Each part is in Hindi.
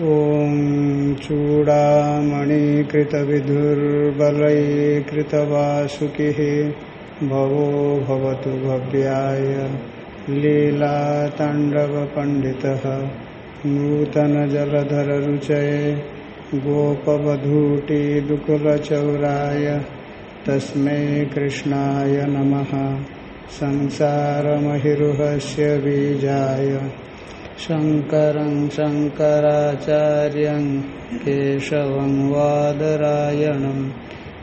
ॐ चूडामणिकृतविधुर्बलैकृतवासुकिः भवो भवतु भव्याय लीलाताण्डवपण्डितः नूतनजलधररुचये गोपवधूटिदुकुलचौराय तस्मै कृष्णाय नमः। संसारमहिरुहस्य बीजाय शङ्करं शङ्कराचार्यं केशवं वादरायणं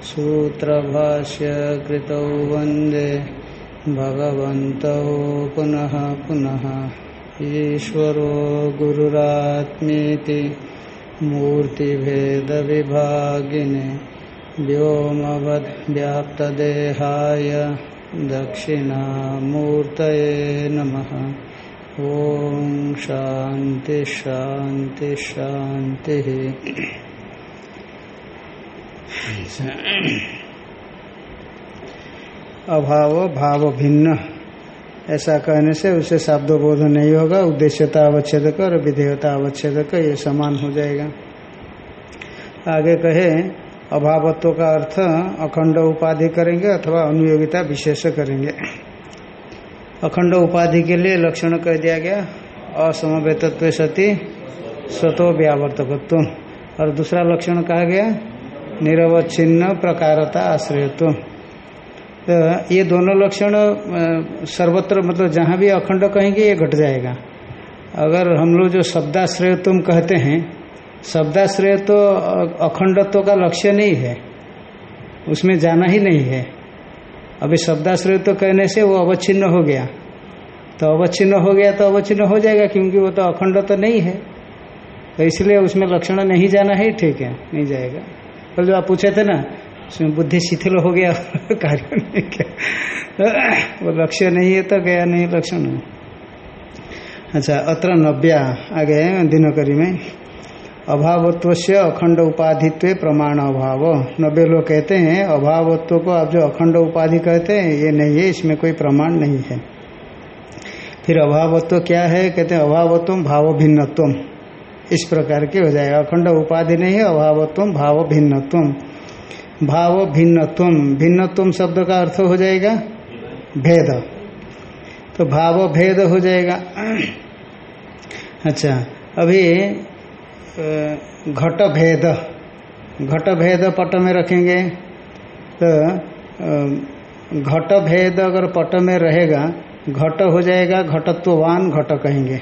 सूत्रभाष्य कृतौ वंदे भगवन्तौ पुनः पुनः। ईश्वरो गुरुरात्मीति मूर्तिभेदविभागिने व्योमवद्व्याप्तदेहाय दक्षिणामूर्तये नमः। ॐ शांति शांति शान्तिः अभाव भाव भिन्न। ऐसा कहने से उसे शब्द बोध नहीं होगा, उद्देश्यता अवच्छेदक और विधेयता अवच्छेदक ये समान हो जाएगा। आगे कहे, अभावत्व का अर्थ अखंड उपाधि करेंगे अथवा अनुयोगिता विशेष करेंगे। अखंड उपाधि के लिए लक्षण कह दिया गया, असमवेतत्व सती, स्वतो व्यावर्तकत्व। और दूसरा लक्षण कहा गया, निरवच्छिन्न प्रकारता आश्रयत्व। तो ये दोनों लक्षण सर्वत्र मतलब जहाँ भी अखंड कहेंगे, ये घट जाएगा। अगर हम लोग जो शब्दाश्रय तुम कहते हैं शब्दाश्रय तो अखंडत्व का लक्ष्य नहीं है, उसमें जाना ही नहीं है। अभी शब्दाश्रय तो कहने से वो अवच्छिन्न हो गया। तो अवच्छिन्न हो गया तो अवच्छिन्न हो जाएगा क्योंकि वो तो अखंड तो नहीं है। तो इसलिए उसमें लक्षण नहीं जाना है ठीक है, नहीं जाएगा। पर तो जो आप पूछे थे ना, उसमें बुद्धि शिथिल हो गया, कार्य नहीं क्या। वो लक्ष्य नहीं है तो गया नहीं, लक्षण अच्छा अत्र नव्या, आगे दिनकरी में। अभावत्व से अखंड उपाधित्व प्रमाण अभाव। नब्बे लोग कहते हैं, अभावत्व को आप जो अखंड उपाधि कहते हैं, ये नहीं है, इसमें कोई प्रमाण नहीं है। फिर अभावत्व क्या है? कहते हैं, अभावत्व भाव भिन्नत्व इस प्रकार के हो जाएगा। अखंड उपाधि नहीं है, अभावत्व भाव भिन्नत्व भाव भिन्नत्व भिन्नत्व शब्द का अर्थ हो जाएगा भेद। तो भाव भेद हो जाएगा। अच्छा अभी घट भेद घट भेद पट में रखेंगे। तो घट भेद अगर पट में रहेगा, घट हो जाएगा, घटत्ववान घट कहेंगे।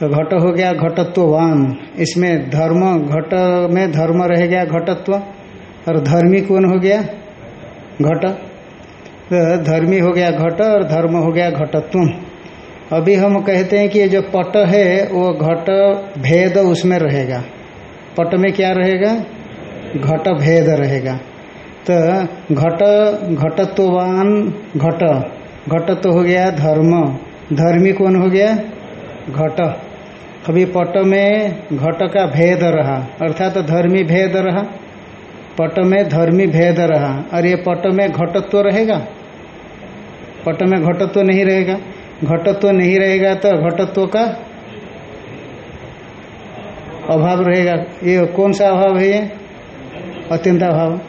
तो घट हो गया घटत्ववान। इसमें धर्म, घट में धर्म रह गया घटत्व। और धर्मी कौन हो गया? घट। तो धर्मी हो गया घट और धर्म हो गया घटत्व। अभी हम कहते हैं कि ये जो पट है, वो घट भेद उसमें रहेगा। पट में क्या रहेगा? घट भेद रहेगा। तो घट, घटत्ववान घट। घट तो हो गया धर्म। धर्मी कौन हो गया? घट। अभी पट में घट का भेद रहा। अर्थात तो धर्मी भेद रहा। पट में धर्मी भेद रहा। और ये पट में घटत्व रहेगा? पट में घटत्व नहीं रहेगा। घटत्व नहीं रहेगा तो घटत्व का अभाव रहेगा। ये कौन सा अभाव है? ये अत्यंत अभाव।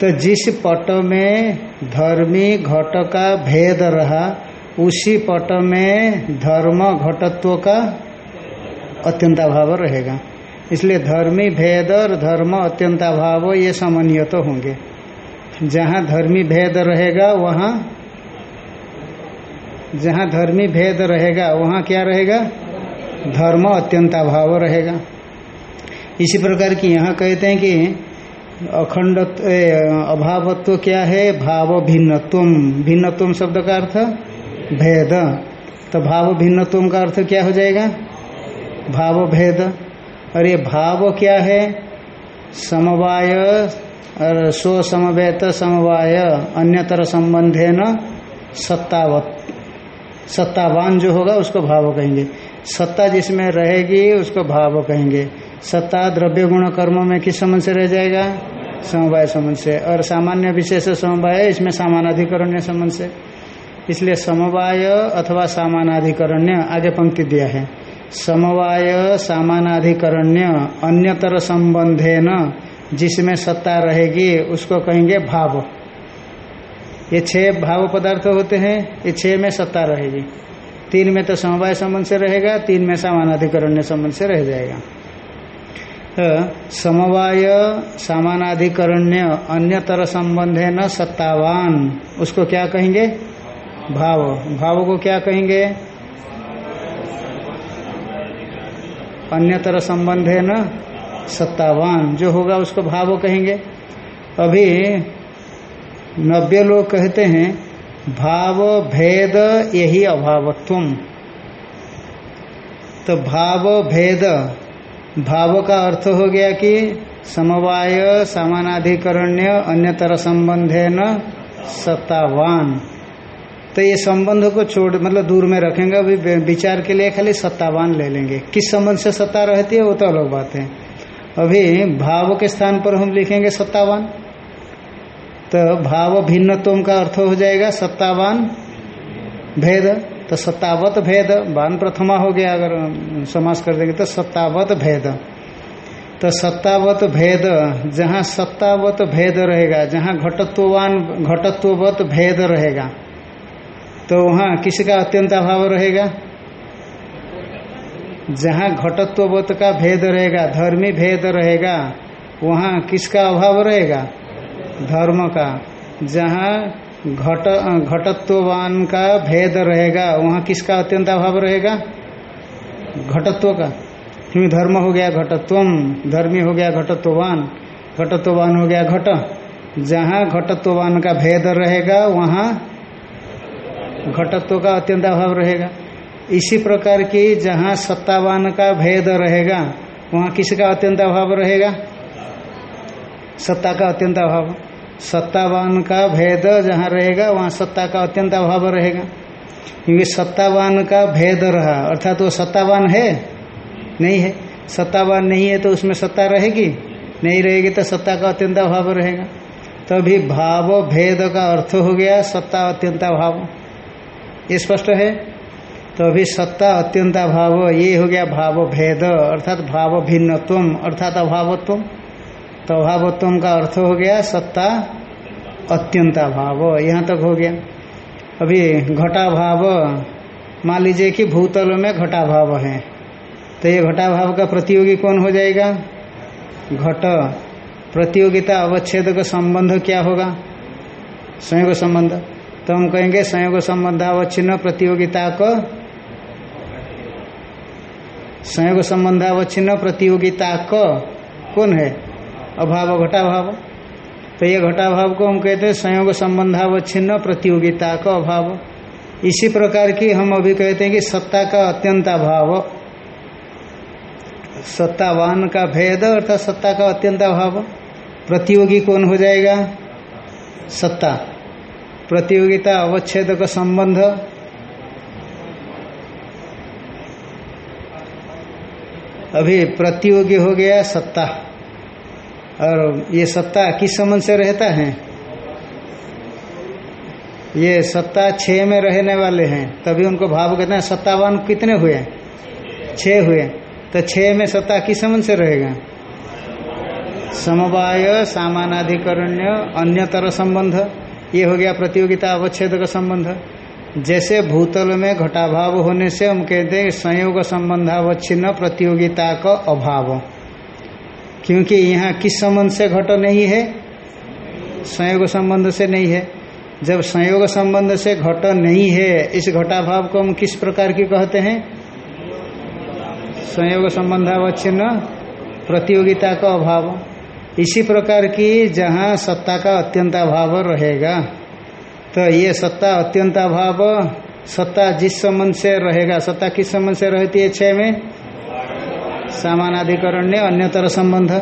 तो जिस पट में धर्मी घट का भेद रहा, उसी पट में धर्म घटत्व का अत्यंताभाव रहेगा। इसलिए धर्मी भेद और धर्म अत्यंताभाव ये समन्वय तो होंगे। जहाँ धर्मी भेद रहेगा, वहाँ जहाँ धर्मी भेद रहेगा, वहाँ क्या रहेगा? धर्म अत्यंताभाव रहेगा। इसी प्रकार की यहाँ कहते हैं कि अखंड अभावत्व क्या है? भाव भिन्नत्व भिन्नत्व शब्द का अर्थ भेद। तो भाव भिन्नत्व का अर्थ क्या हो जाएगा? भाव भेद। और ये भाव क्या है? समवाय, और स्व समवेत समवाय, अन्यतर संबंधे न सत्तावत। सत्तावान जो होगा उसको भाव कहेंगे। सत्ता जिसमें रहेगी उसको भाव कहेंगे। सत्ता द्रव्य गुण कर्म में किस संबंध से रह जाएगा? समवाय संबंध से। और सामान्य विशेष समवाय इसमें सामानाधिकरण्य संबंध से। इसलिए समवाय अथवा सामानाधिकरण्य, आगे पंक्ति दिया है। समवाय सामानाधिकरण्य, अन्यतर संबंधे न जिसमें सत्ता रहेगी, उसको कहेंगे भाव। ये छह भाव पदार्थ होते हैं, ये छह में सत्ता रहेगी। तीन में तो समवाय संबंध से रहेगा, तीन में सामानाधिकरण्य संबंध से रह जाएगा। तो समवाय सामानाधिकरण्य अन्यतर संबंध है न सत्तावान, उसको क्या कहेंगे? भाव। भाव को क्या कहेंगे? अन्यतर संबंध है न सत्तावान, जो होगा उसको भाव कहेंगे। अभी नब्बे लोग कहते हैं, भाव, भेद, यही अभावत्व तो भाव, भेद, भाव का अर्थ हो गया कि समवाय, समानाधिकरण्य, अन्यतर संबंध है न सत्तावान। तो ये संबंध को छोड़ मतलब दूर में रखेंगे, अभी विचार के लिए खाली सत्तावान ले लेंगे। किस संबंध से सत्ता रहती है, वो तो अलग बात है। अभी भाव के स्थान पर हम लिखेंगे सत्तावान। तो भाव भिन्नत्व का अर्थ हो जाएगा सत्तावान भेद। तो सत्तावत भेद वान प्रथमा हो गया, अगर समास कर देंगे तो सत्तावत भेद। तो सत्तावत भेद, जहाँ सत्तावत भेद रहेगा, जहाँ घटत्ववान, घटत्ववत भेद रहेगा तो वहाँ किसका अत्यंत अभाव रहेगा? जहाँ घटत्ववत का भेद रहेगा, धर्मी भेद रहेगा, वहाँ किसका अभाव रहेगा? धर्म का, जहाँ घट, घटत्ववान का भेद रहेगा, वहाँ किसका अत्यंत अभाव रहेगा? घटत्व का। क्योंकि धर्म हो गया घटत्वम, धर्मी हो गया घटत्ववान घटत्ववान हो गया घट। जहाँ घटत्ववान का भेद रहेगा, वहाँ घटत्व का अत्यंत अभाव रहेगा। इसी प्रकार की जहाँ सत्तावान का भेद रहेगा, वहाँ किसका अत्यंत अभाव रहेगा? सत्ता का अत्यंत अभाव। सत्तावान का भेद जहाँ रहेगा, वहाँ सत्ता का अत्यंत अभाव रहेगा। क्योंकि सत्तावान का भेद रहा, अर्थात वो सत्तावान है? नहीं है। सत्तावान नहीं है तो उसमें सत्ता रहेगी? नहीं रहेगी तो सत्ता का अत्यंत अभाव रहेगा। तो अभी भाव भेद का अर्थ हो गया, सत्ता अत्यंत अभाव। ये स्पष्ट है? तो अभी सत्ता अत्यंत अभाव, ये हो गया भाव भेद, अर्थात भाव भिन्नत्व अर्थात अभावत्व तो अभावत्व का अर्थ हो गया सत्ता अत्यंताभाव यहाँ तक हो गया। अभी घटाभाव, मान लीजिए कि भूतल में घटाभाव है। तो ये घटाभाव का प्रतियोगी कौन हो जाएगा? घट। प्रतियोगिता अवच्छेद का संबंध क्या होगा? संयोग संबंध। तो हम कहेंगे संयोग संबंध अवच्छिन्न प्रतियोगिता को संयोग संबंध अवच्छिन्न प्रतियोगिता को कौन है? अभाव, घटाभाव। तो ये घटाभाव को हम कहते हैं संयोग संबंधावच्छिन्न प्रतियोगिता का अभाव। इसी प्रकार की हम अभी कहते हैं कि सत्ता का अत्यंत अभाव सत्तावान का भेद अर्थात सत्ता का अत्यंत अभाव प्रतियोगी कौन हो जाएगा? सत्ता। प्रतियोगिता, अवच्छेद का संबंध। अभी प्रतियोगी हो गया सत्ता। और ये सत्ता किस संबंध से रहता है? ये सत्ता छह में रहने वाले हैं, तभी उनको भाव कहते हैं सत्तावान कितने हुए? छह हुए। तो छह में सत्ता किस संबंध से रहेगा? समवाय, सामानाधिकरण्य, अन्यतर संबंध। ये हो गया प्रतियोगिता अवच्छेद का संबंध। जैसे भूतल में घटाभाव होने से हम कहते हैं संयोग संबंधावच्छिन्न प्रतियोगिता का अभाव। क्योंकि यहाँ किस संबंध से घट नहीं है? संयोग संबंध से नहीं है। जब संयोग संबंध से घट नहीं है, इस घटाभाव को हम किस प्रकार की कहते हैं? संयोग संबंधावच्छिन्न प्रतियोगिता का अभाव। इसी प्रकार की जहाँ सत्ता का अत्यंत अभाव रहेगा तो ये सत्ता अत्यंत अभाव सत्ता जिस संबंध से रहेगा, सत्ता किस संबंध से रहती है छह में? सामानाधिकरण्य अन्यतर संबंध।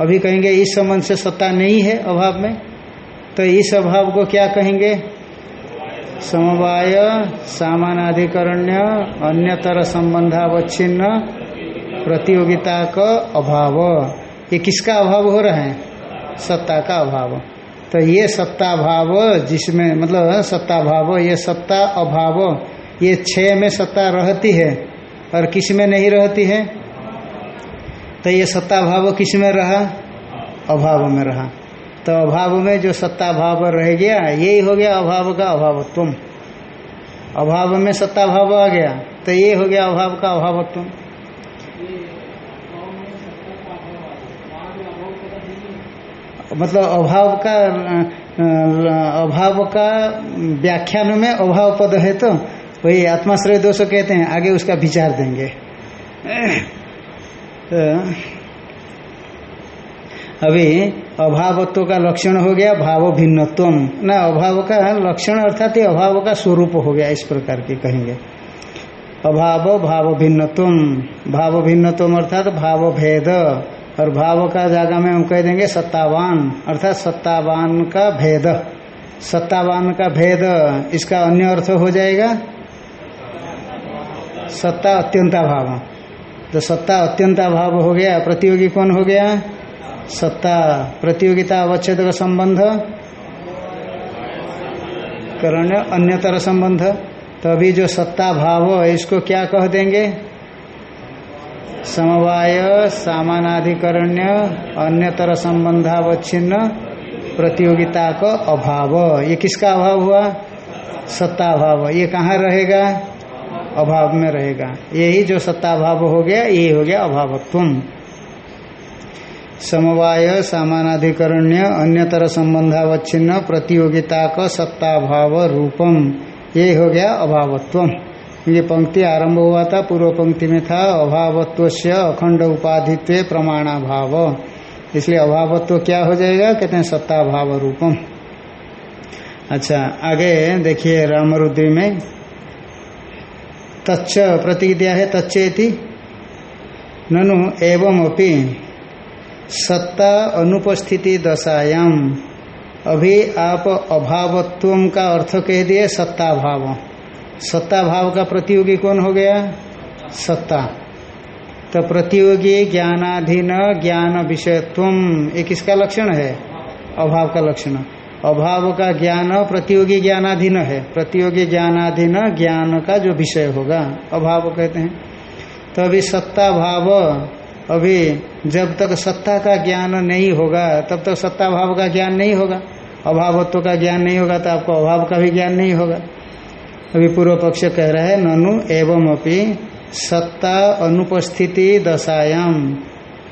अभी कहेंगे, इस संबंध से सत्ता नहीं है अभाव में। तो इस अभाव को क्या कहेंगे? समवाय सामानाधिकरण्य अन्यतर संबंधावच्छिन्न प्रतियोगिता का अभाव। ये किसका अभाव हो रहा है? सत्ता का अभाव। तो ये सत्ता भाव जिसमें मतलब सत्ता भाव ये सत्ता अभाव, ये छह में सत्ता रहती है और किसमें नहीं रहती है? तो ये सत्ता भाव किसमें रहा? अभाव में रहा। तो अभाव में जो सत्ता भाव रह गया, यही हो गया अभाव का अभावत्व अभाव में सत्ता भाव आ गया तो ये हो गया अभाव का अभावत्व मतलब अभाव का अभाव का व्याख्यान में अभाव पद है तो वही आत्माश्रय दोष कहते हैं, आगे उसका विचार देंगे। अभी अभावत्व का लक्षण हो गया, भाव भिन्नत्व न, अभाव का लक्षण अर्थात ही अभाव का स्वरूप हो गया, इस प्रकार के कहेंगे। अभाव, भाव भिन्नत्व भाव भिन्नत्व अर्थात भाव भेद, और भाव का जागा में हम कह देंगे सत्तावान, अर्थात सत्तावान का भेद। सत्तावान का भेद, इसका अन्य अर्थ हो जाएगा? सत्ता अत्यंता भाव तो सत्ता अत्यंता भाव हो गया, प्रतियोगी कौन हो गया? सत्ता, प्रतियोगिता अवच्छेद का संबंध। करण्य अन्यतर संबंध। तो अभी जो सत्ता भाव है, इसको क्या कह देंगे? समवाय, सामानाधिकरण्य, अन्यतर संबंधावच्छिन्न, प्रतियोगिता का अभाव। ये किसका अभाव हुआ? सत्ता अभाव। ये कहाँ रहेगा? अभाव में रहेगा। यही जो सत्ता भाव हो गया, यही हो गया अभावत्व समवाय, सामानाधिकरण्य, अन्यतर संबंधावच्छिन्न, प्रतियोगिता का सत्ता भाव रूपम। ये हो गया अभावत्व ये पंक्ति आरंभ हुआ था, पूर्व पंक्ति में था अभावत्व से अखंड उपाधित्व प्रमाणाभाव। इसलिए अभावत्व क्या हो जाएगा? कहते हैं सत्ता भाव रूपम। अच्छा आगे देखिए रामरुद्री में। तच्च प्रतीक दिया है, तच्चेति। ननु एवं अपि सत्ता अनुपस्थिति दशायाम। अभी आप अभावत्व का अर्थ कह दिए सत्ता भाव सत्ता भाव का प्रतियोगी कौन हो गया? सत्ता। तो प्रतियोगी ज्ञानाधीन, ज्ञान विषयत्व। ये किसका लक्षण है? अभाव का लक्षण। अभाव का ज्ञान प्रतियोगी ज्ञानाधीन है। प्रतियोगी ज्ञानाधीन ज्ञान का जो विषय होगा, अभाव कहते हैं। तो अभी सत्ता भाव, अभी जब तक सत्ता का ज्ञान नहीं होगा, तब तक सत्ता भाव का ज्ञान नहीं होगा। अभावत्व का ज्ञान नहीं होगा तो आपको अभाव का भी ज्ञान नहीं होगा। अभी पूर्व पक्ष कह रहा है, ननु एवं अपनी सत्ता अनुपस्थिति दशायाम।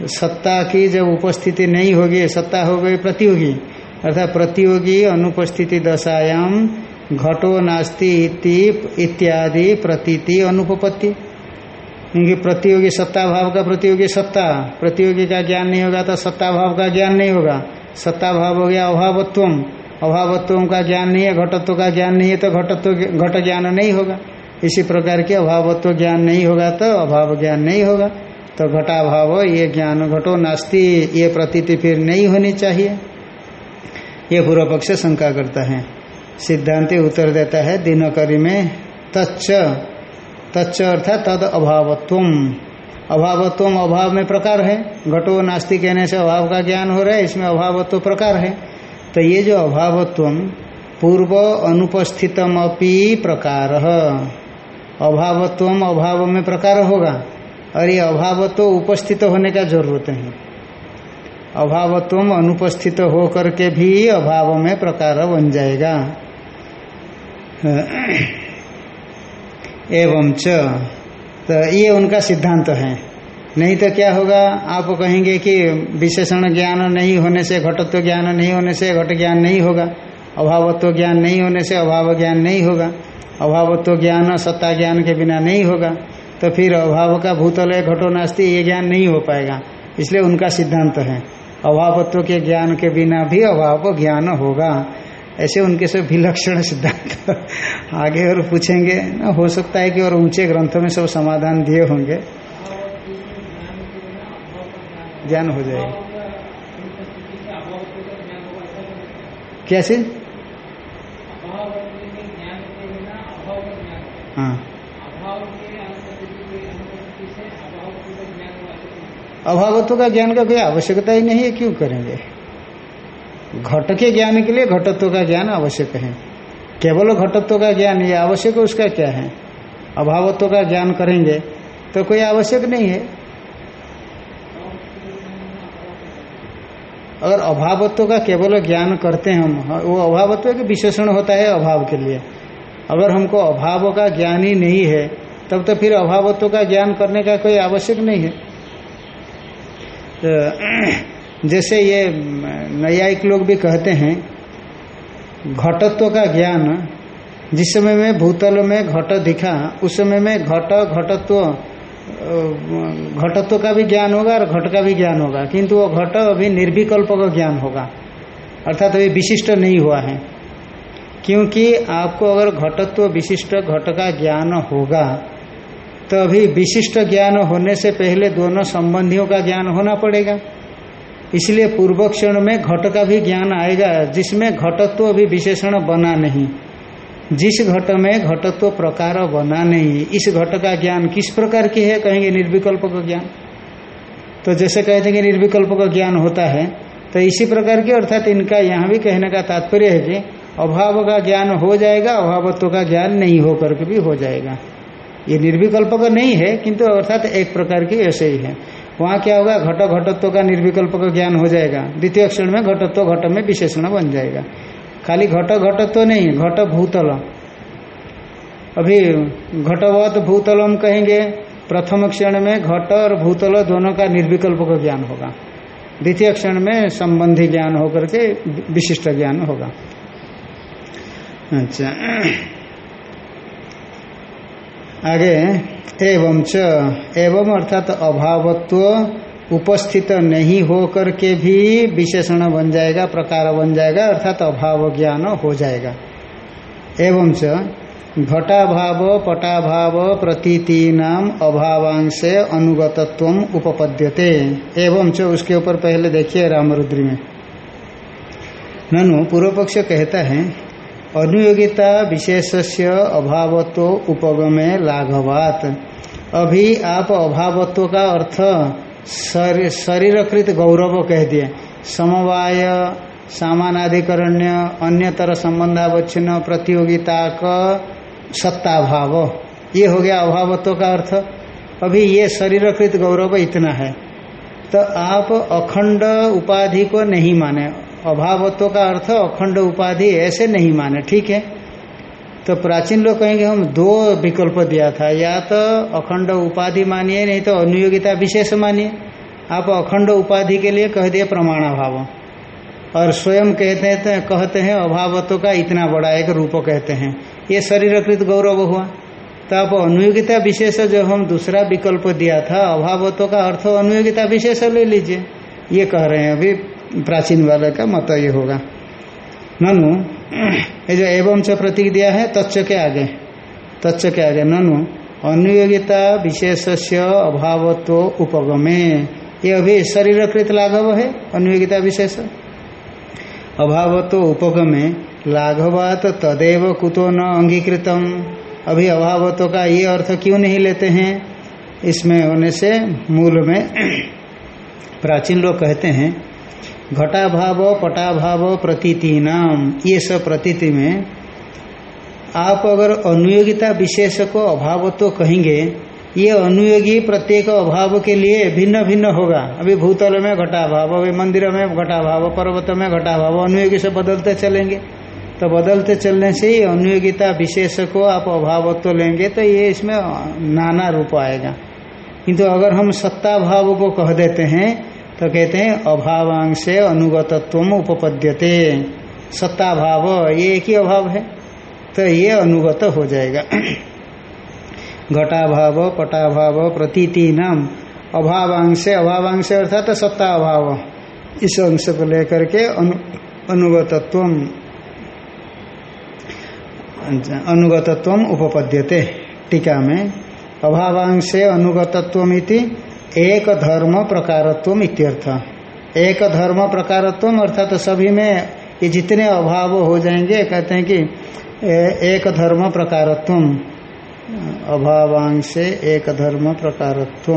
सत्ता की जब उपस्थिति नहीं होगी, सत्ता हो गई प्रतियोगी। अर्थात प्रतियोगी अनुपस्थिति दशायाम घटो नास्ति इत्यादि प्रतीति अनुपपत्ति। क्योंकि प्रतियोगी सत्ता भाव का प्रतियोगी सत्ता, प्रतियोगी का ज्ञान नहीं होगा तो सत्ता भाव का ज्ञान नहीं होगा। सत्ता भाव हो गया अभावत्व अभावत्व का ज्ञान नहीं है, घटत्व का ज्ञान नहीं है तो घटत्व, घट ज्ञान नहीं होगा। इसी प्रकार के अभावत्व ज्ञान नहीं होगा तो अभाव ज्ञान नहीं होगा। तो घटाभाव, ये ज्ञान घटो नास्ती, ये प्रतीति फिर नहीं होनी चाहिए। ये पूर्व पक्ष शंका करता है। सिद्धांति उत्तर देता है, दिनकरी में तच्च तच्च अर्थात तद अभावत्व अभावत्व अभाव में प्रकार है। घटो नास्ती कहने से अभाव का ज्ञान हो रहा है, इसमें अभावत्व प्रकार है। तो ये जो अभावत्व पूर्व अनुपस्थितम अपी प्रकार अभावत्व अभाव में प्रकार होगा। और ये अभावत्व उपस्थित होने का ज़रूरत है अभावत्व अनुपस्थित हो करके भी अभाव में प्रकार बन जाएगा। एवं च। तो ये उनका सिद्धांत है। नहीं तो क्या होगा? आप कहेंगे कि विशेषण ज्ञान नहीं होने से, घटत्व तो ज्ञान नहीं होने से घट ज्ञान नहीं होगा। अभावत्व तो ज्ञान नहीं होने से अभाव ज्ञान नहीं होगा। अभावत्व ज्ञान सत्ता ज्ञान के बिना नहीं होगा। तो फिर अभाव का भूतल है, घटो नास्ती, ये ज्ञान नहीं हो पाएगा। इसलिए उनका सिद्धांत है। अभावत्व के ज्ञान के बिना भी अभाव ज्ञान होगा। ऐसे उनके सब विलक्षण सिद्धांत आगे और पूछेंगे। ना, हो सकता है कि और ऊँचे ग्रंथों में सब समाधान दिए होंगे। ज्ञान हो जाएगा। कैसे? हाँ। अभावत्व का ज्ञान का कोई आवश्यकता ही नहीं है, क्यों करेंगे? घट के ज्ञान के लिए घटत्व का ज्ञान आवश्यक है। केवल घटत्व का ज्ञान ये आवश्यक उसका क्या है? अभावत्व का ज्ञान करेंगे तो कोई आवश्यक नहीं है। अगर अभावत्व का केवल ज्ञान करते हैं हम, वो अभावत्व के विशेषण होता है अभाव के लिए। अगर हमको अभाव का ज्ञान ही नहीं है, तब तो फिर अभावत्व का ज्ञान करने का कोई आवश्यक नहीं है। तो जैसे ये नैयायिक लोग भी कहते हैं, घटत्व का ज्ञान, जिस समय में भूतल में घट दिखा, उस समय में घट, घटत्व घटत्व का भी ज्ञान होगा और घट का भी ज्ञान होगा। किंतु वो घट अभी निर्विकल्प का ज्ञान होगा। अर्थात अभी विशिष्ट नहीं हुआ है। क्योंकि आपको अगर घटत्व विशिष्ट, घट का ज्ञान होगा तो अभी विशिष्ट ज्ञान होने से पहले दोनों संबंधियों का ज्ञान होना पड़ेगा। इसलिए पूर्व क्षण में घट का भी ज्ञान आएगा, जिसमें घटत्व अभी विशेषण बना नहीं। जिस घट में घटत्व प्रकार बना नहीं, इस घट का ज्ञान किस प्रकार की है, कहेंगे निर्विकल्प का ज्ञान। तो जैसे कहते हैं कि निर्विकल्प का ज्ञान होता है तो इसी प्रकार की अर्थात इनका यहाँ भी कहने का तात्पर्य है कि अभाव का ज्ञान हो जाएगा, अभावत्व का ज्ञान नहीं होकर के भी हो जाएगा। ये निर्विकल्प का नहीं है, किंतु अर्थात एक प्रकार की ऐसे ही है। वहाँ क्या होगा? घट घटत्व का निर्विकल्प का ज्ञान हो जाएगा। द्वितीय क्षण में घटत्व घट में विशेषण बन जाएगा। खाली घट घटत्व नहीं, घट भूतल अभी घटवत भूतलम कहेंगे, प्रथम क्षण में घट और भूतल दोनों का निर्विकल्प का ज्ञान होगा। द्वितीय क्षण में संबंधी ज्ञान होकर के विशिष्ट ज्ञान होगा। अच्छा। आगे, एवं च, एवं अर्थात अभावत्व उपस्थित नहीं हो करके भी विशेषण बन जाएगा, प्रकार बन जाएगा, अर्थात अभाव ज्ञान हो जाएगा। एवं च, घटाभाव, पटाभाव प्रतीति नाम अभावांश अनुगतत्व उपपद्यते। एवं च, उसके ऊपर पहले देखिए रामरुद्री में। ननु पूर्व पक्ष कहता है अनुयोगिता विशेषस्य अभावत्व उपगमे लाघवात। अभी आप अभावत्व का अर्थ शरीरकृत गौरव कह दिए। समवाय, सामानाधिकरण्य, अन्यतर संबंधावच्छिन्न प्रतियोगिता का सत्ताभाव। ये हो गया अभावत्व का अर्थ। अभी ये शरीरकृत गौरव इतना है। तो आप अखंड उपाधि को नहीं माने। अभावत्व का अर्थ अखंड उपाधि ऐसे नहीं माने, ठीक है? तो प्राचीन लोग कहेंगे, हम दो विकल्प दिया था, या तो अखंड उपाधि मानिए, नहीं तो अनुयोगिता विशेष मानिए। आप अखंड उपाधि के लिए कह दिए प्रमाणाभाव। और स्वयं कहते हैं कहते हैं, अभावत्व का इतना बड़ा एक रूप कहते हैं। ये शरीरकृत गौरव हुआ। तो आप अनुयोगिता विशेष, जो हम दूसरा विकल्प दिया था, अभावत्व का अर्थ अनुयोगिता विशेष ले लीजिए। ये कह रहे हैं, अभी प्राचीन वाले का मत ये होगा। ननु, ये जो एवं च प्रतीक दिया है तत्व के आगे तत्व के आगे, ननु, अनुयोगिता विशेष से अभावत्व उपगमे। ये अभी शरीरकृत लाघव है, अनुयोगिता विशेष। अभावत्व उपगमे, लाघवात तदेव कुतो न अंगीकृतम। अभी अभावत्व का ये अर्थ क्यों नहीं लेते हैं? इसमें होने से मूल में प्राचीन लोग कहते हैं घटाभाव, पटाभाव प्रतीति नाम ये सब प्रतीति में आप अगर अनुयोगिता विशेष को अभावत्व तो कहेंगे, ये अनुयोगी प्रत्येक अभाव के लिए भिन्न भिन्न होगा। अभी भूतल में घटाभाव, अभी मंदिर में घटाभाव, पर्वत में घटाभाव, अनुयोगी से बदलते चलेंगे। तो बदलते चलने से ही अनुयोगिता विशेष को आप अभावत्व लेंगे तो ये इसमें नाना रूप आएगा। किंतु अगर हम सत्ता भाव को कह देते हैं तो कहते हैं अभावांश अनुगतत्व उपपद्यते। सत्ता भाव ये एक ही अभाव है तो ये अनुगत हो जाएगा। घटाभाव पटाभाव प्रतीति नाम अभावांश अभावांश अर्थात सत्ता अभाव इस अंश को लेकर के अनु, अनुगतत्व अनुगतत्व उपपद्यते। टीका में अभावांश अनुगतत्व एक धर्म प्रकारत्व इत्यर्थ। एक धर्म प्रकारत्व अर्थात तो सभी में ये जितने अभाव हो जाएँगे, कहते हैं कि एक धर्म प्रकारत्व अभावांश एक धर्म प्रकारत्व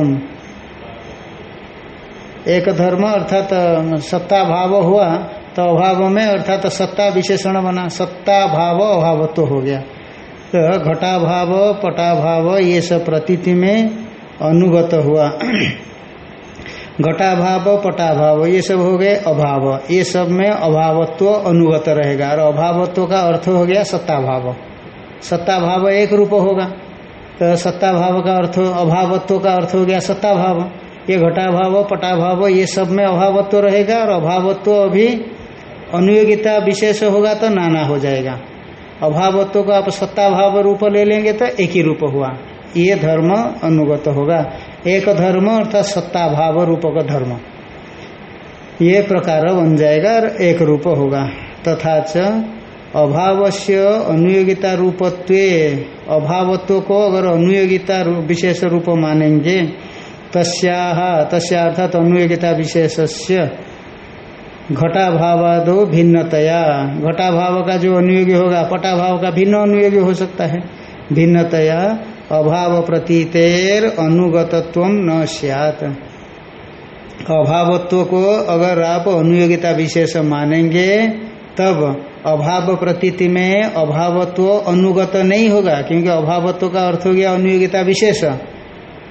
एक धर्म अर्थात तो सत्ता भाव हुआ तो अभाव में अर्थात तो सत्ता विशेषण बना सत्ता भाव अभावत्व हो गया। तो घटा भाव पटा भाव ये सब प्रतीति में अनुगत हुआ। घटाभाव, पटाभाव, ये सब हो गए अभाव। ये सब में अभावत्व अनुगत रहेगा। और अभावत्व का अर्थ हो गया सत्ताभाव। सत्ताभाव एक रूप होगा। तो सत्ताभाव का अर्थ, अभावत्व का अर्थ हो गया सत्ताभाव। ये घटाभाव, पटाभाव, ये सब में अभावत्व रहेगा और अभावत्व अभी अनुयोगिता विशेष होगा तो नाना हो जाएगा। अभावत्व को आप सत्ताभाव रूप ले लेंगे तो एक ही रूप हुआ। ये धर्म अनुगत होगा। एक धर्म अर्थात सत्ता भाव रूप का धर्म। ये प्रकार बन जाएगा और एक रूप होगा। तथा च अभाव से अनुयोगिता रूपत्व। अभावत्व को अगर अनुयोगिता विशेष रूप मानेंगे, तस्या अर्थात अनुयोगिता विशेष घटाभावादो भिन्नतया। घटाभाव का जो अनुयोगी होगा, पटाभाव का भिन्न अनुयोगी हो सकता है। भिन्नतया अभाव प्रतीतेर अनुगतत्व न सियात। अभावत्व को अगर आप अनुयोगिता विशेष मानेंगे, तब अभाव प्रतीति में अभावत्व अनुगत नहीं होगा, क्योंकि अभावत्व का अर्थ हो गया अनुयोगिता विशेष।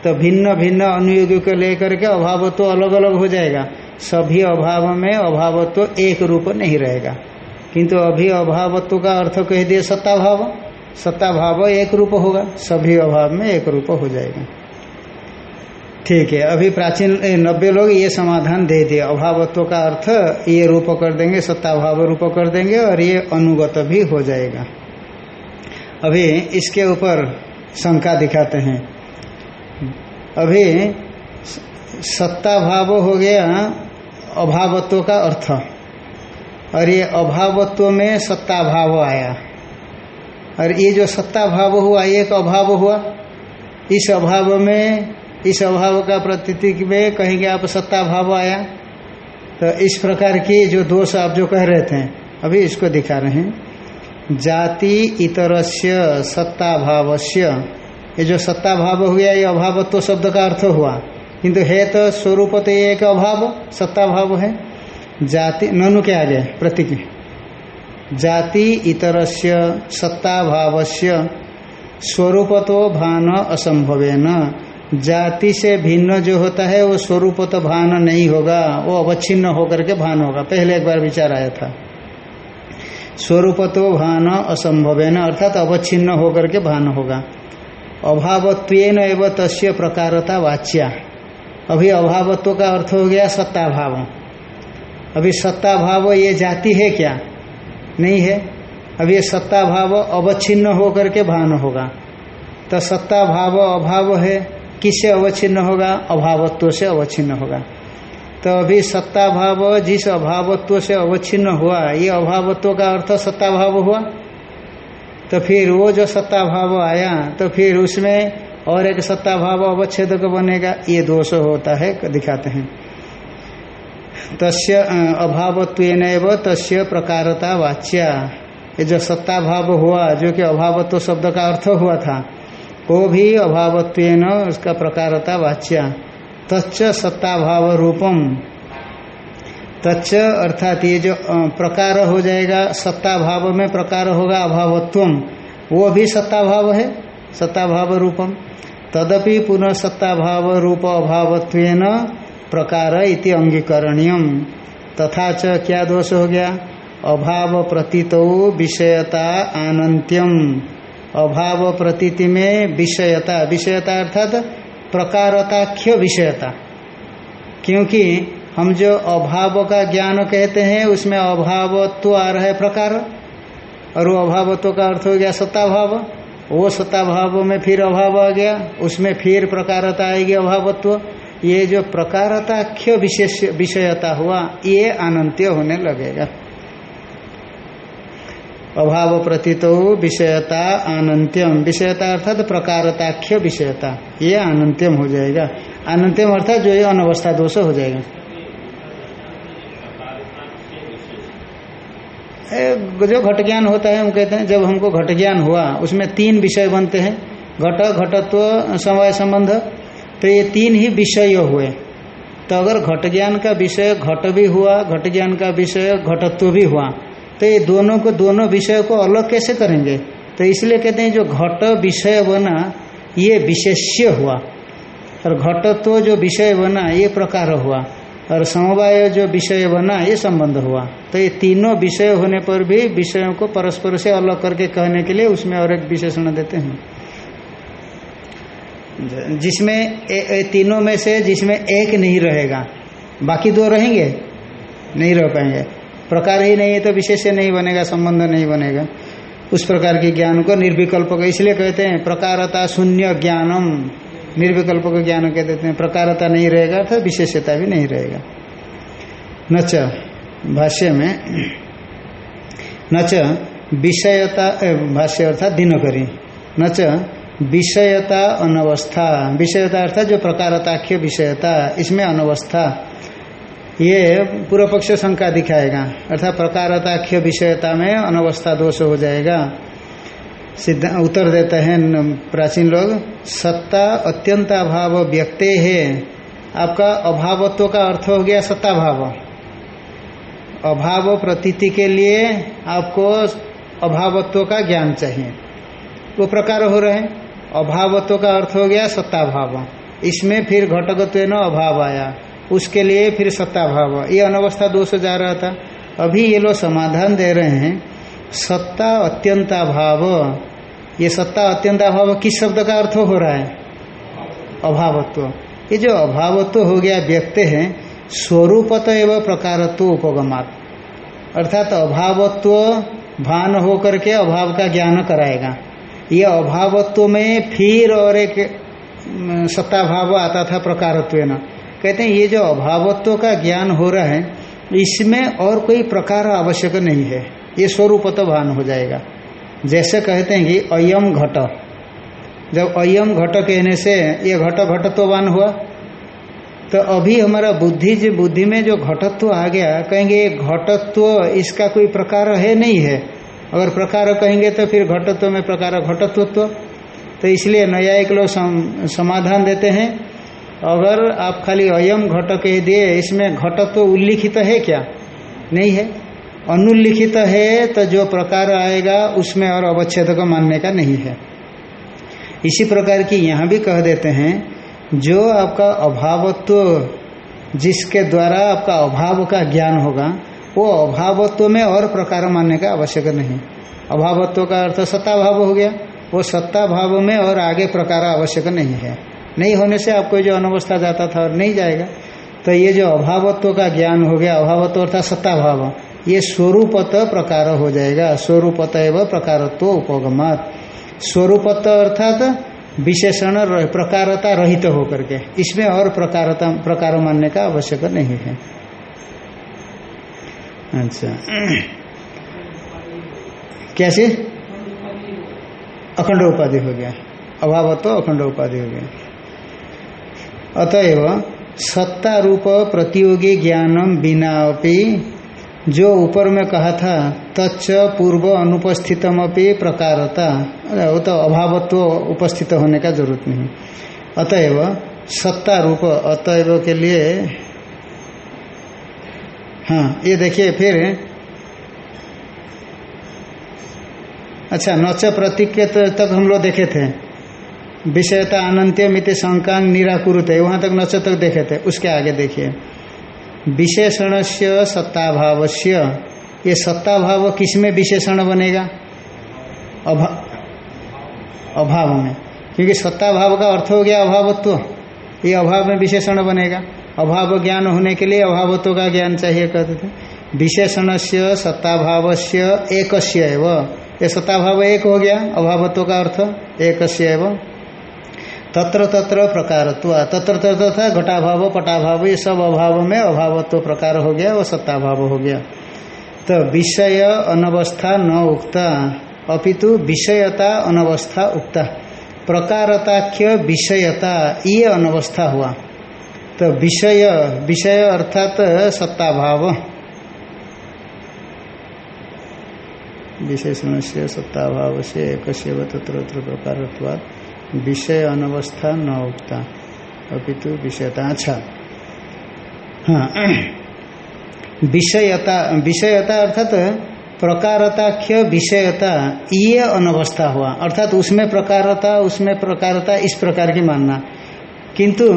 तो भिन्न भिन्न अनुयोगी को लेकर के अभावत्व अलग अलग हो जाएगा। सभी अभाव में अभावत्व एक रूप नहीं रहेगा। किंतु अभी अभावत्व का अर्थ कह दिए सत्ता भाव सत्ता भाव एक रूप होगा, सभी अभाव में एक रूप हो जाएगा। ठीक है, अभी प्राचीन नब्बे लोग ये समाधान दे दिए। अभावत्व का अर्थ, ये रूप कर देंगे सत्ता भाव रूप कर देंगे, और ये अनुगत भी हो जाएगा। अभी इसके ऊपर शंका दिखाते हैं। अभी सत्ता भाव हो गया, अभावत्व का अर्थ। और ये अभावत्व में सत्ता भाव आया। और ये जो सत्ता भाव हुआ, एक अभाव हुआ, इस अभाव में, इस अभाव का प्रतीक में कहेंगे आप सत्ता भाव आया। तो इस प्रकार की जो दोष आप जो कह रहे थे, अभी इसको दिखा रहे हैं। जाति इतरस्य सत्ता भावस्य। ये जो सत्ता भाव हुआ, ये अभाव तो शब्द का अर्थ हुआ, किंतु है तो स्वरूप तो एक अभाव, सत्ता भाव है। जाति, ननु के आगे, प्रतीक। जाति इतरस्य सत्ता भावस्य स्वरूपतो भान असंभवेन। जाति से भिन्न जो होता है, वो स्वरूप तो भान नहीं होगा, वो अवच्छिन्न होकर के भान होगा। पहले एक बार विचार आया था। स्वरूप तो भान असंभवेन, अर्थात अवच्छिन्न होकर के भान होगा। अभावत्व एवं तस्य प्रकारता वाच्या। अभी अभावत्व का अर्थ हो गया सत्ता भाव अभी सत्ता भाव ये जाति है क्या? नहीं है। अब ये सत्ता भाव अवच्छिन्न होकर के भान होगा। तो सत्ता भाव अभाव है, किससे अवच्छिन्न होगा? अभावत्व से अवच्छिन्न होगा। तो अभी सत्ता भाव जिस अभावत्व से अवच्छिन्न हुआ, ये अभावत्व का अर्थ सत्ता भाव हुआ। तो फिर वो जो सत्ता भाव आया तो फिर उसमें और एक सत्ता भाव अवच्छेद बनेगा। ये दोष होता है, दिखाते हैं। तस्य अभावत्व तस्य प्रकारता वाच्या। ये जो सत्ता भाव हुआ, जो कि अभावत्व शब्द का अर्थ हुआ था, वो भी अभावत्व उसका प्रकारता वाच्या। तच्च सत्ता भाव रूपम तच्च अर्थात ये जो प्रकार हो जाएगा सत्ता भाव में प्रकार होगा अभावत्व वो भी सत्ता भाव है सत्ता भाव रूपम तदपि पुनः सत्ता भाव रूप अभावत्व प्रकार इति अंगीकरणीयम। तथा च क्या दोष हो गया? अभाव प्रतीत विषयता आनंत्यम अभाव प्रतीति में विषयता। विषयता अर्थात प्रकारताख्य विषयता। क्योंकि हम जो अभाव का ज्ञान कहते हैं, उसमें अभावत्व आ रहा है प्रकार। और वो अभावत्व का अर्थ हो गया सत्ता भाव वो सत्ता भाव में फिर अभाव आ गया। उसमें फिर प्रकारता आएगी अभावत्व। ये जो प्रकारताख्य विशेष विषयता हुआ, ये अनंत्य होने लगेगा। अभाव प्रतीत विषयता अनंत्यम। विषयता अर्थात प्रकारताख्य विषयता, ये अनंत्यम हो जाएगा। अनंत्यम अर्थात जो ये अनवस्था दोष हो जाएगा। जो घट ज्ञान होता है हम कहते हैं, जब हमको घट ज्ञान हुआ, उसमें तीन विषय बनते हैं। घट, घटत्व समय संबंध। तो ये तीन ही विषय हुए। तो अगर घट ज्ञान का विषय घट भी हुआ, घट ज्ञान का विषय घटत्व भी हुआ तो ये दोनों को, दोनों विषय को अलग कैसे करेंगे? तो इसलिए कहते हैं जो घट विषय बना, ये विशेष्य हुआ। और घटत्व जो विषय बना, ये प्रकार हुआ। और समवाय जो विषय बना, ये संबंध हुआ। तो ये तीनों विषय होने पर भी विषयों को परस्पर से अलग करके कहने के लिए उसमें और एक विशेषण देते हैं। जिसमें तीनों में से जिसमें एक नहीं रहेगा। बाकी दो रहेंगे? नहीं रह पाएँगे। प्रकार ही नहीं है तो विशेष नहीं बनेगा, संबंध नहीं बनेगा। उस प्रकार के ज्ञान को निर्विकल्प को इसलिए कहते हैं, प्रकारता शून्य ज्ञानम। निर्विकल्प को ज्ञान कह देते हैं, प्रकारता नहीं रहेगा तो विशेषता भी नहीं रहेगा। नच भाष्य में नच विषयता भाष्य अर्थात दिनकरी। नच विषयता अनवस्था। विषयता अर्थात जो प्रकारताख्य विषयता, इसमें अनवस्था। ये पूर्व पक्ष शंका दिखाएगा। अर्थात प्रकारताख्य विषयता में अनवस्था दोष हो जाएगा। सिद्ध उत्तर देते हैं प्राचीन लोग, सत्ता अत्यंताभाव व्यक्ति है। आपका अभावत्व का अर्थ हो गया सत्ता भाव अभाव प्रतीति के लिए आपको अभावत्व का ज्ञान चाहिए। वो प्रकार हो रहे हैं। अभावत्व का अर्थ हो गया सत्ता भाव इसमें फिर घटकत्व न अभाव आया। उसके लिए फिर सत्ता भाव ये अनवस्था दोष जा रहा था। अभी ये लोग समाधान दे रहे हैं। सत्ता अत्यंता भाव ये सत्ता अत्यंता भाव किस शब्द का अर्थ हो रहा है? अभावत्व। ये जो अभावत्व हो गया व्यक्त है, स्वरूपत एवं प्रकारत्व उपगमात। अर्थात अभावत्व भान होकर के अभाव का ज्ञान कराएगा। ये अभावत्व में फिर और एक सत्ता भाव आता था प्रकारत्व न कहते हैं, ये जो अभावत्व का ज्ञान हो रहा है, इसमें और कोई प्रकार आवश्यक नहीं है। ये स्वरूप तो भान हो जाएगा। जैसे कहते हैं कि अयम घट। जब अयम घट कहने से ये घट घटत्वान तो हुआ तो अभी हमारा बुद्धि जो, बुद्धि में जो घटत्व आ गया, कहेंगे घटत्व इसका कोई प्रकार है नहीं है। अगर प्रकार कहेंगे तो फिर घटत्व में प्रकार घटत्व तो तो इसलिए न्यायिक लोग समाधान देते हैं। अगर आप खाली अयम घट कह दिए, इसमें घटत्व उल्लिखित है क्या? नहीं है। अनुल्लिखित है तो जो प्रकार आएगा, उसमें और अवच्छेद को मानने का नहीं है। इसी प्रकार की यहाँ भी कह देते हैं, जो आपका अभावत्व, जिसके द्वारा आपका अभाव का ज्ञान होगा वो अभावत्व में और प्रकार मानने का आवश्यक नहीं। अभावत्व का अर्थ सत्ता भाव हो गया। वो सत्ता भाव में और आगे प्रकार आवश्यक नहीं है। नहीं होने से आपको जो अनवस्था जाता था और नहीं जाएगा। तो ये जो अभावत्व का ज्ञान हो गया, अभावत्व अर्थात सत्ता भाव ये स्वरूपत प्रकार हो जाएगा। स्वरूपत एवं प्रकारत्व उपगमत। स्वरूपत अर्थात विशेषण प्रकारता रहित होकर के। इसमें और प्रकारता प्रकार मानने का आवश्यक नहीं है। अच्छा। कैसे? अखंड उपाधि हो गया। अभावत्व अखंड उपाधि हो गया। अतएव सत्ता रूप प्रतियोगी ज्ञानम बिना अपनी जो ऊपर में कहा था, तच्च पूर्व अनुपस्थितम अपनी प्रकारता। वो तो अभावत्व उपस्थित होने का ज़रूरत नहीं। अतएव सत्ता रूप अतएव के लिए हाँ ये देखिए, फिर अच्छा नच प्रतीक के तो तक हम लोग देखे थे। विषयता अनंत्य मित शंकांग निराकुरुत है वहाँ तक नच तक देखे थे, उसके आगे देखिए। विशेषण से सत्ताभाव से ये सत्ताभाव किसमें विशेषण बनेगा? अभा, अभाव में। क्योंकि सत्ताभाव का अर्थ हो गया अभावत्व, ये अभाव में विशेषण बनेगा। अभाव ज्ञान होने के लिए अभावत्व का ज्ञान चाहिए कहते थे। विशेषण से सत्ताभाव से एक ये सत्ताभाव एक हो गया, अभावत्व का अर्थ एक तत्र तत्र प्रकारत्व। तत्र तत्र था घटाभाव, पटाभाव, ये सब अभाव में अभावत्व प्रकार हो गया वो सत्ताभाव हो गया। तो विषय अनवस्था न उक्ता, अपितु विषयता अनवस्था उक्ता। प्रकारताख्य विषयता, ये अनवस्था हुआ। तो विषय विषय अर्थात सत्ताभाव। विशेषण से सत्ताभाव से एक तत्र प्रकारत्वाद विषय अनवस्था न उगता अपितु विषयता अच्छा हाँ। विषयता विषयता अर्थात प्रकारताख्य विषयता, ये अनवस्था हुआ। अर्थात उसमें प्रकारता उसमें प्रकारता, इस प्रकार की मानना। किंतु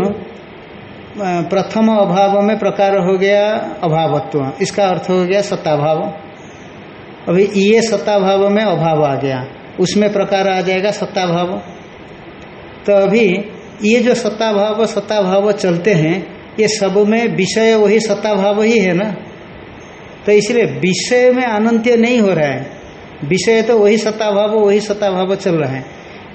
प्रथम अभाव में प्रकार हो गया अभावत्व। इसका अर्थ हो गया सत्ताभाव। अभी ये सत्ताभाव में अभाव आ गया। उसमें प्रकार आ जाएगा सत्ताभाव। तो अभी ये जो सत्ताभाव सत्ताभाव चलते हैं, ये सब में विषय वही सत्ताभाव ही है ना? तो इसलिए विषय में अनंत्य नहीं हो रहा है। विषय तो वही सत्ताभाव वही सत्ताभाव चल रहा है।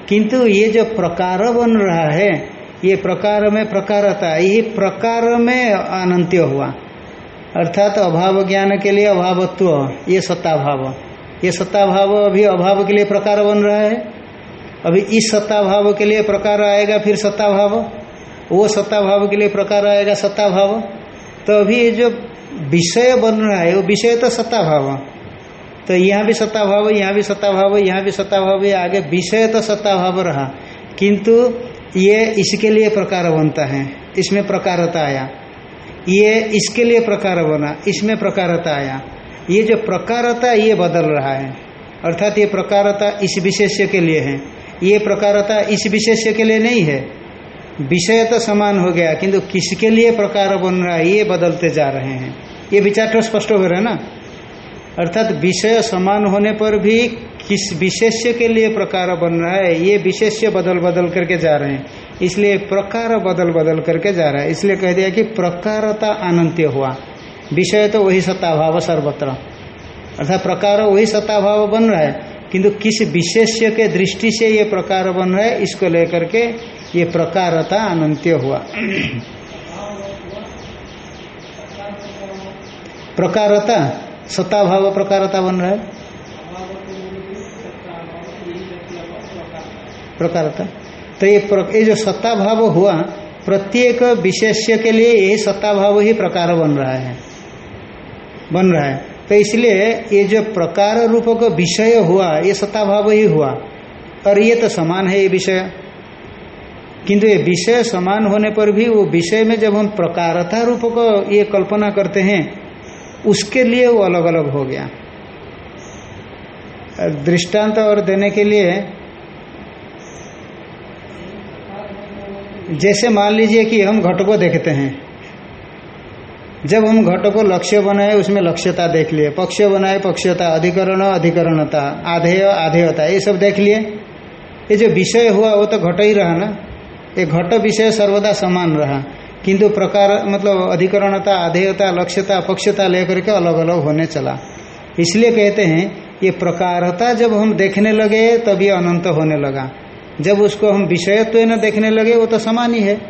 किंतु ये जो प्रकार बन रहा है ये प्रकार में प्रकारता, यही प्रकार में अनंत्य हुआ। अर्थात तो अभाव ज्ञान के लिए अभावत्व, ये सत्ताभाव। ये सत्ताभाव अभी अभाव के लिए प्रकार बन रहा है। अभी इस सत्ताभाव के लिए प्रकार आएगा, फिर सत्ताभाव। वो सत्ताभाव के लिए प्रकार आएगा, सत्ताभाव। तो अभी ये जो विषय बन रहा है, वो विषय तो सत्ताभाव। तो यहाँ भी सत्ताभाव, यहाँ भी सत्ताभाव, यहाँ भी सत्ताभाव आगे विषय तो सत्ताभाव रहा। किंतु ये इसके लिए प्रकार बनता है। इसमें प्रकारता आया। ये इसके लिए प्रकार बना। इसमें प्रकारता आया। ये जो प्रकारता, ये बदल रहा है। अर्थात ये प्रकारता इस विशेष्य के लिए है। ये प्रकारता इस विशेष्य के लिए नहीं है। विषय तो समान हो गया, किंतु किसके लिए प्रकार बन रहा है, ये बदलते जा रहे हैं। ये विचार तो स्पष्ट हो रहा है ना? अर्थात विषय समान होने पर भी किस विशेष्य के लिए प्रकार बन रहा है, ये विशेष्य बदल बदल करके जा रहे हैं। इसलिए प्रकार बदल बदल करके जा रहा है। इसलिए कह दिया कि प्रकारता अनंत्य हुआ। विषय तो वही सत्ताभाव सर्वत्र। अर्थात प्रकार वही सत्ताभाव बन रहा है, किंतु किस विशेष्य के दृष्टि से ये प्रकार बन रहा है, इसको लेकर के ये प्रकारता अनंत्य हुआ। प्रकारता सत्ताभाव प्रकारता बन रहा है? प्रकारता। तो ये प्र, ये जो सत्ता भाव हुआ प्रत्येक विशेष्य के लिए यही सत्ता भाव ही प्रकार बन रहा है। बन रहा है। तो इसलिए ये जो प्रकार रूप का विषय हुआ ये सत्ता भाव ही हुआ। और ये तो समान है ये विषय। किंतु ये विषय समान होने पर भी वो विषय में जब हम प्रकारता रूप को ये कल्पना करते हैं उसके लिए वो अलग अलग हो गया। दृष्टांत और देने के लिए जैसे मान लीजिए कि हम घट को देखते हैं। जब हम घट को लक्ष्य बनाए, उसमें लक्ष्यता देख लिए। पक्ष बनाए, पक्षता, अधिकरण, अधिकरणता, आधेय, आधेयता, ये सब देख लिए। ये जो विषय हुआ, वो तो घट ही रहा ना। ये घट विषय सर्वदा समान रहा। किंतु प्रकार मतलब अधिकरणता, अधेयता, लक्ष्यता, पक्षता लेकर के अलग अलग होने चला। इसलिए कहते हैं, ये प्रकारता जब हम देखने लगे तभी अनंत होने लगा। जब उसको हम विषयत्व न देखने लगे, वो तो समान ही है।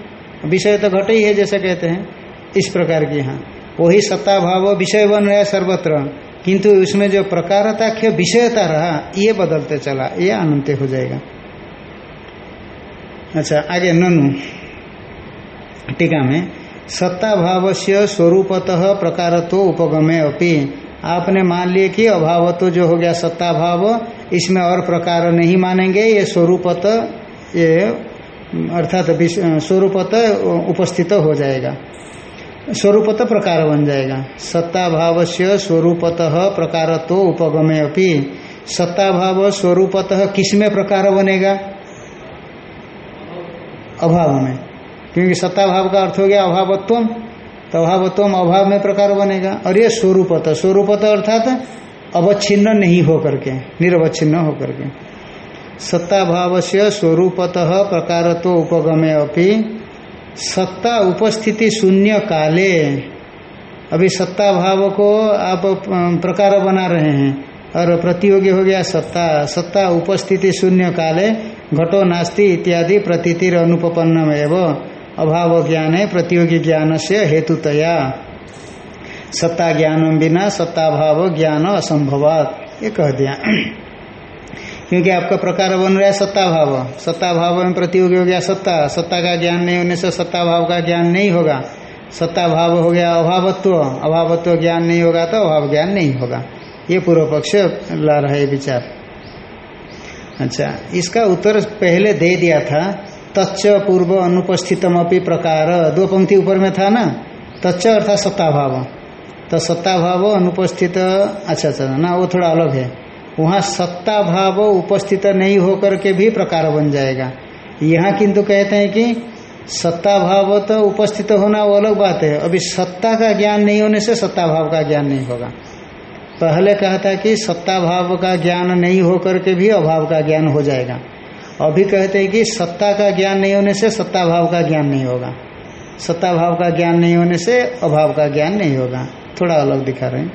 विषय तो घट ही है, जैसे कहते हैं, इस प्रकार की यहाँ। वही सत्ता भाव विषय बन रहा है सर्वत्र। किंतु उसमें जो प्रकारताख्य विषयता रहा, ये बदलते चला, ये अनंत हो जाएगा। अच्छा आगे ननु। टीका में सत्ता भाव से स्वरूपतः प्रकारत्व उपगमे अपनी आपने मान लिए कि अभाव तो जो हो गया सत्ता भाव इसमें और प्रकार नहीं मानेंगे, ये स्वरूपत, ये, अर्थात स्वरूपत उपस्थित हो जाएगा। स्वरूपत प्रकार बन जाएगा। सत्ता भाव से स्वरूपत तो उपगमे अपनी सत्ता भाव स्वरूपत किसमें प्रकार बनेगा? अभाव में। क्योंकि सत्ता भाव का अर्थ हो गया अभावत्व तो अभावत्व अभाव में प्रकार बनेगा। और ये स्वरूपत स्वरूपत अर्थात अवच्छिन्न नहीं हो करके निरवच्छिन्न हो करके सत्ता भाव से स्वरूपतः प्रकार तो उपगमे अपनी सत्ता उपस्थिति शून्य काले, अभी सत्ता भाव को आप प्रकार बना रहे हैं। और प्रतियोगी हो गया सत्ता सत्ता उपस्थिति शून्य काले, घटो नास्ति इत्यादि प्रतीतिर अनुपन्नम एवं अभाव ज्ञान है, प्रतियोगी ज्ञान से हेतुतया। सत्ता ज्ञान बिना सत्ता भाव ज्ञान असंभवात। ये कह दिया। क्योंकि आपका प्रकार बन रहा है सत्ता भाव सत्ता भाव में प्रतियोगी हो गया सत्ता। सत्ता का ज्ञान नहीं होने से सत्ता भाव का ज्ञान नहीं होगा। सत्ता भाव हो गया अभावत्व। अभावत्व ज्ञान नहीं होगा तो अभाव ज्ञान नहीं होगा। ये पूर्व पक्ष ला रहा है विचार। अच्छा इसका उत्तर पहले दे दिया था। तच्च पूर्व अनुपस्थितम अपनी प्रकार। दो पंक्ति ऊपर में था ना? तच्च अर्थात सत्ता भाव तो सत्ता भाव अनुपस्थित अच्छा अच्छा ना, वो थोड़ा अलग है। वहाँ सत्ता भाव उपस्थित नहीं होकर के भी प्रकार बन जाएगा। यहाँ किंतु कहते हैं कि सत्ता भाव तो उपस्थित होना वो अलग बात है। अभी सत्ता का ज्ञान नहीं होने से सत्ता भाव का ज्ञान नहीं होगा। पहले कहा था कि सत्ता भाव का ज्ञान नहीं होकर के भी अभाव का ज्ञान हो जाएगा। अभी कहते हैं कि सत्ता का ज्ञान नहीं होने से सत्ता भाव का ज्ञान नहीं होगा। सत्ता भाव का ज्ञान नहीं होने से अभाव का ज्ञान नहीं होगा। थोड़ा अलग दिखा रहे हैं।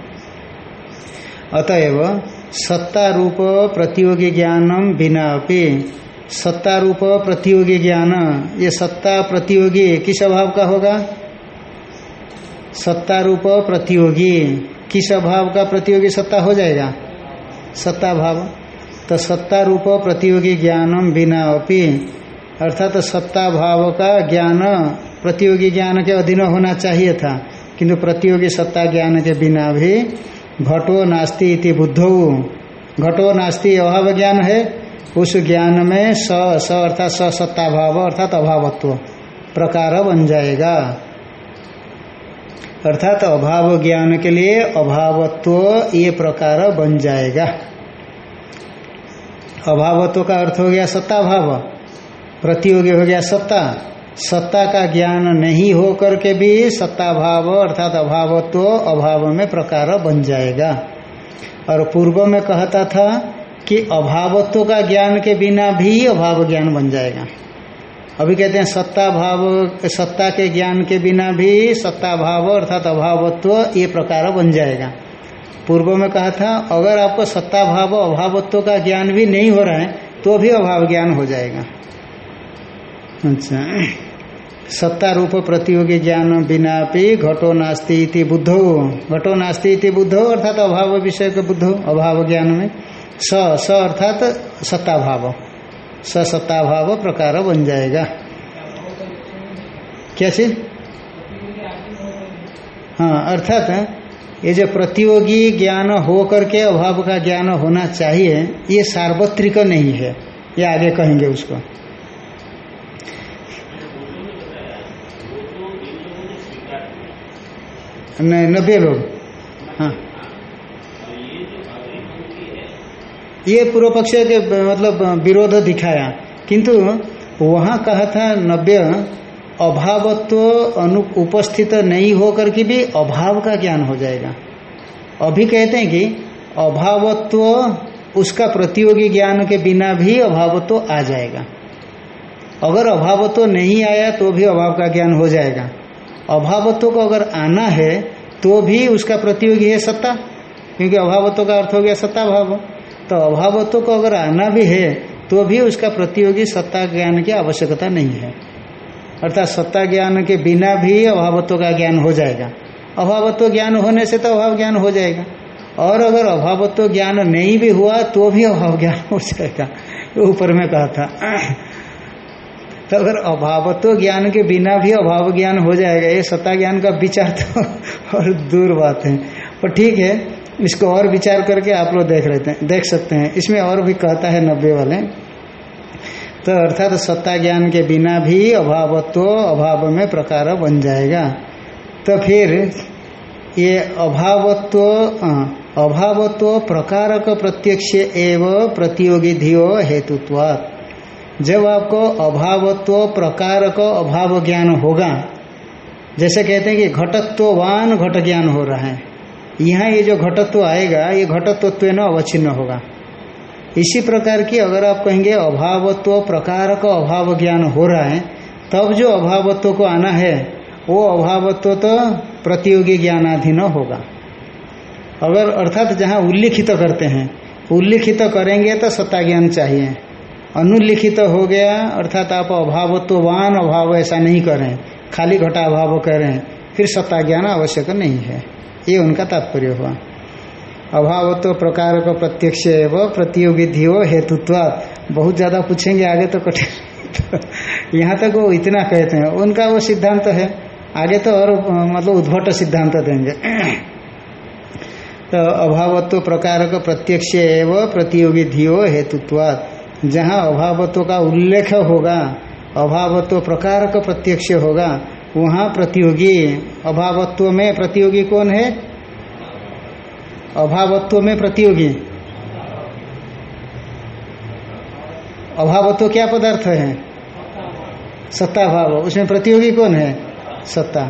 अतएव सत्ता रूप प्रतियोगी ज्ञानम बिना अपनी सत्ता रूप प्रतियोगी ज्ञान, ये सत्ता प्रतियोगी किस अभाव का होगा? सत्ता रूप प्रतियोगी। किस अभाव का प्रतियोगी सत्ता हो जाएगा? सत्ता भाव। तो सत्ता रूप प्रतियोगी ज्ञानम बिना अपी। अर्थात तो सत्ता भाव का ज्ञान प्रतियोगी ज्ञान के अधीन होना चाहिए था। किंतु प्रतियोगी सत्ता ज्ञान के बिना भी घटो नास्ति इति बुद्धो। घटो नास्ति अभाव ज्ञान है। उस ज्ञान में स स अर्थात स सत्ता भाव अर्थात अभावत्व प्रकार बन जाएगा। अर्थात अभाव ज्ञान के लिए अभावत्व ये प्रकार बन जाएगा। अभावत्व का अर्थ हो गया सत्ता भाव। प्रतियोगी हो गया सत्ता। सत्ता का ज्ञान नहीं हो करके भी सत्ता भाव अर्थात अभावत्व अभाव में प्रकार बन जाएगा। और पूर्व में कहता था कि अभावत्व का ज्ञान के बिना भी अभाव ज्ञान बन जाएगा। अभी कहते हैं सत्ता भाव, सत्ता के ज्ञान के बिना भी सत्ता भाव अर्थात अभावत्व ये प्रकार बन जाएगा। पूर्व में कहा था, अगर आपको सत्ता भाव अभावत्व का ज्ञान भी नहीं हो रहा है तो भी अभाव ज्ञान हो जाएगा। अच्छा। सत्ता रूप प्रतियोगी ज्ञान बिना भी घटो नास्ती इति बुद्धो। घटो नास्ती इति बुद्धो अर्थात अभाव विषय के बुद्धो, अभाव ज्ञान में। स स अर्थात सत्ता भाव। स सत्ता भाव प्रकार बन जाएगा। क्या चीज़ हाँ अर्थात ये जो प्रतियोगी ज्ञान हो करके अभाव का ज्ञान होना चाहिए, ये सार्वत्रिक नहीं है। ये आगे कहेंगे उसको। नहीं नब्बे लोग। हाँ। ये पूर्व पक्ष के मतलब विरोध दिखाया। किंतु वहाँ कहा था नब्बे अभावत्व अनु उपस्थित नहीं होकर के भी अभाव का ज्ञान हो जाएगा। अभी कहते हैं कि अभावत्व, उसका प्रतियोगी ज्ञान के बिना भी अभावत्व आ जाएगा। अगर अभावत्व नहीं आया तो भी अभाव का ज्ञान हो जाएगा। अभावत्व को अगर आना है तो भी उसका प्रतियोगी है सत्ता, क्योंकि अभावत्व का अर्थ हो गया सत्ता भाव। तो अभावत्व को अगर आना भी है तो भी उसका प्रतियोगी सत्ता ज्ञान की आवश्यकता नहीं है। अर्थात सत्ता ज्ञान के बिना भी अभावत्व का ज्ञान हो जाएगा। अभावत्व ज्ञान होने से तो अभाव ज्ञान हो जाएगा। और अगर अभावत्व ज्ञान नहीं भी हुआ तो भी अभाव ज्ञान हो जाएगा। ऊपर में कहा था। तो अगर अभावत्व ज्ञान के बिना भी अभाव ज्ञान हो जाएगा, ये सत्ता ज्ञान का विचार तो और दूर बात है। पर ठीक है, इसको और विचार करके आप लोग देख लेते हैं, देख सकते हैं। इसमें और भी कहता है नब्बे वाले। तो अर्थात सत्ता ज्ञान के बिना भी अभावत्व अभाव में प्रकार बन जाएगा। तो फिर ये अभावत्व अभावत्व प्रकारक प्रत्यक्ष एव प्रतियोगी धियो हेतुत्वात् जब आपको अभावत्व प्रकार का अभाव ज्ञान होगा, जैसे कहते हैं कि घटत्ववान घट ज्ञान हो रहा है। यहाँ ये जो घटत्व आएगा, ये घटत्व न अवच्छिन्न होगा। इसी प्रकार की अगर आप कहेंगे अभावत्व प्रकार का अभाव ज्ञान हो रहा है, तब जो अभावत्व को आना है, वो अभावत्व तो प्रतियोगी ज्ञानाधीन होगा। अगर अर्थात जहाँ उल्लिखित तो करते हैं, उल्लिखित तो करेंगे तो सत्ता ज्ञान चाहिए। अनुलिखित हो गया, अर्थात आप अभावत्ववान अभाव ऐसा नहीं करें खाली घटा अभाव करें फिर सत्ता ज्ञान आवश्यक नहीं है। ये उनका तात्पर्य हुआ। अभावत्व प्रकार का प्रत्यक्ष एवं प्रतियोगी धियो हेतुत्व बहुत ज़्यादा पूछेंगे आगे तो कठिन। यहाँ तक वो इतना कहते हैं। उनका वो सिद्धांत है। आगे तो और मतलब उद्भट सिद्धांत देंगे। तो अभावत्व प्रकार का प्रत्यक्ष एवं प्रतियोगी धियो हेतुत्वाद जहाँ अभावत्व का उल्लेख होगा, अभावत्व प्रकार का प्रत्यक्ष होगा, वहाँ प्रतियोगी, अभावत्व में प्रतियोगी कौन है? अभावत्व में प्रतियोगी। अभावत्व क्या पदार्थ है? सत्ता भाव। उसमें प्रतियोगी कौन है? सत्ता।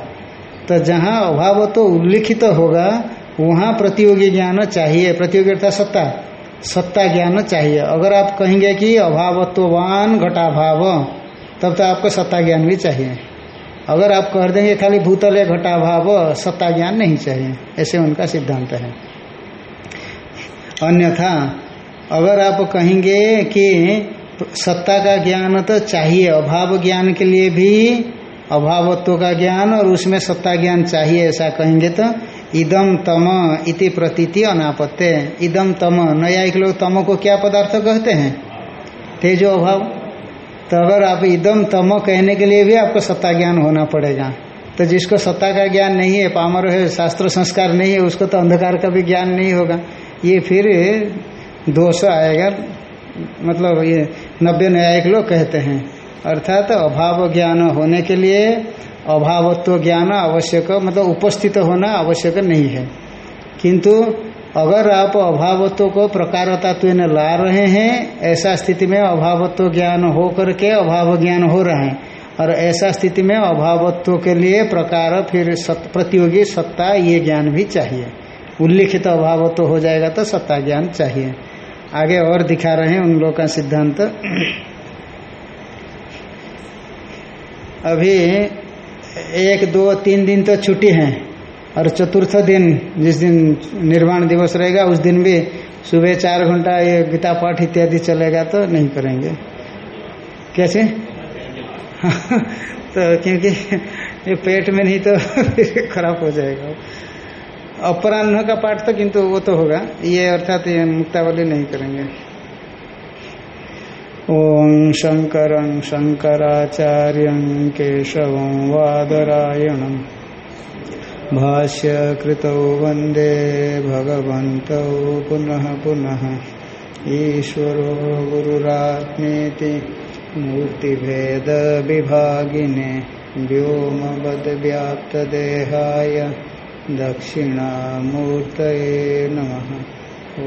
तो जहाँ अभाव तो उल्लिखित तो होगा, वहाँ प्रतियोगी ज्ञान चाहिए। प्रतियोगी अर्थात सत्ता। सत्ता ज्ञान चाहिए। अगर आप कहेंगे कि अभावत्वान घटाभाव, तब तो आपको सत्ता ज्ञान भी चाहिए। अगर आप कह देंगे खाली भूतल है, घटाभाव, सत्ता ज्ञान नहीं चाहिए। ऐसे उनका सिद्धांत है। अन्यथा, अगर आप कहेंगे कि सत्ता का ज्ञान तो चाहिए, अभाव ज्ञान के लिए भी अभावत्व का ज्ञान और उसमें सत्ता ज्ञान चाहिए, ऐसा कहेंगे तो इदम तम इति प्रतीति अनापत्य इदम तम, नया न्यायिक लोग तम को क्या पदार्थ कहते हैं? तेजो अभाव। तो अगर आप इदम तम कहने के लिए भी आपको सत्ता ज्ञान होना पड़ेगा। तो जिसको सत्ता का ज्ञान नहीं है, पामर है, शास्त्र संस्कार नहीं है, उसको तो अंधकार का भी ज्ञान नहीं होगा। ये फिर दोष आएगा मतलब ये नब्बे न्यायिक लोग कहते हैं। अर्थात तो अभाव ज्ञान होने के लिए अभावत्व ज्ञान आवश्यक मतलब उपस्थित होना आवश्यक नहीं है। किंतु अगर आप अभावत्व को प्रकारतात्व ला रहे हैं ऐसा स्थिति में अभावत्व ज्ञान हो करके अभाव ज्ञान हो रहे हैं और ऐसा स्थिति में अभावत्व के लिए प्रकार फिर सत, प्रतियोगी सत्ता ये ज्ञान भी चाहिए। उल्लिखित अभाव तो हो जाएगा तो सत्ता ज्ञान चाहिए। आगे और दिखा रहे हैं उन लोगों का सिद्धांत। अभी एक, दो, तीन दिन तो छुट्टी है और चतुर्थ दिन, जिस दिन निर्माण दिवस रहेगा, उस दिन भी सुबह चार घंटा ये गीता पाठ इत्यादि चलेगा तो नहीं करेंगे। कैसे? तो क्योंकि ये पेट में नहीं तो खराब हो जाएगा। अपराह्न का पाठ तो किंतु वो तो होगा। ये अर्थात ये मुक्तावली नहीं करेंगे। ॐ शङ्करं शङ्कराचार्यं केशवं वादरायणम् भाष्यकृतौ वंदे भगवन्तौ पुनः पुनः। ईश्वरो गुरुरात्मेति मूर्तिभेदविभागिने व्योमवद्व्याप्तदेहाय। दक्षिणामूर्तये नम। ओ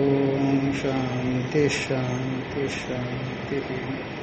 शांति शांति शान्तिः।